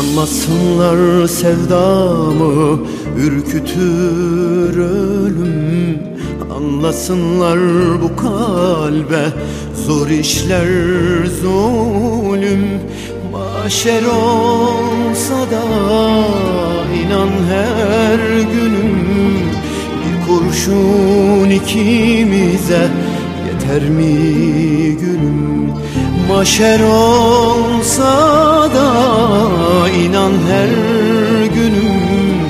Sanmasınlar sevdamı ürkütür ölüm. Anlasınlar bu kalbe zor işler zulüm. Maşer olsa da inan her günüm. Bir kurşun ikimize yeter mi Maşer olsa da inan her günüm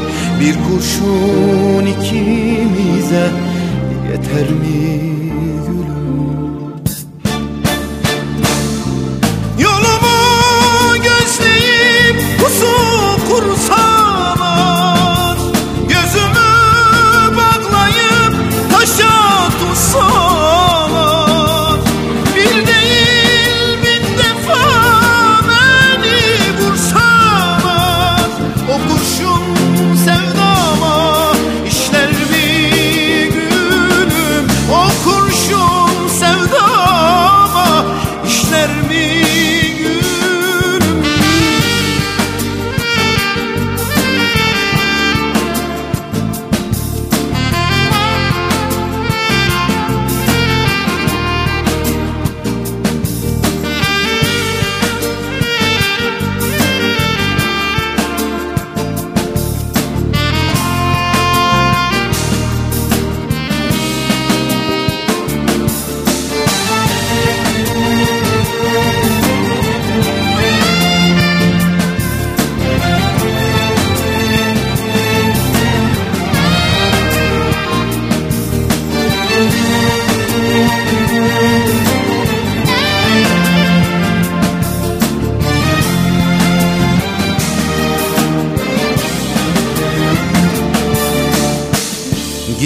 Bir kurşun ikimize yeter mi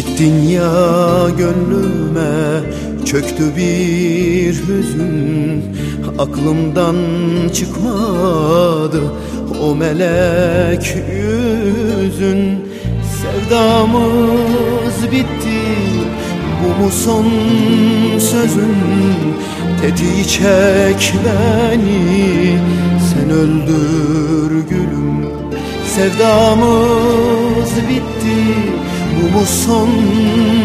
Gittin ya gönlüme çöktü bir hüzün. Aklımdan çıkmadı o melek yüzün. Sevdamız bitti bu mu son sözün? Tetiği çek beni sen öldür gülüm. Sevdamız bitti bu son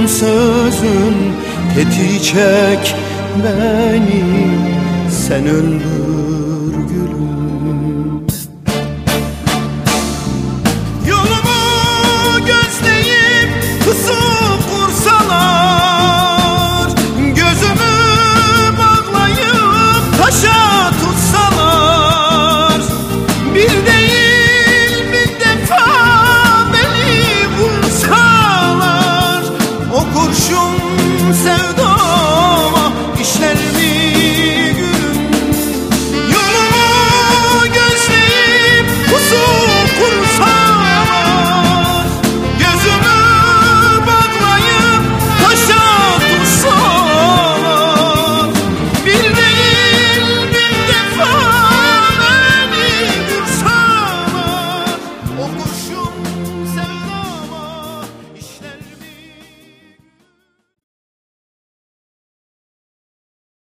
sözün Tetiği çek beni. Sen öldür kurşun sevdama işler mi gülüm? Yolumu gözleyip pusu kursalar Gözümü bağlayıp taşa tutsalar Bir değil bin defa beni vursalar O kurşun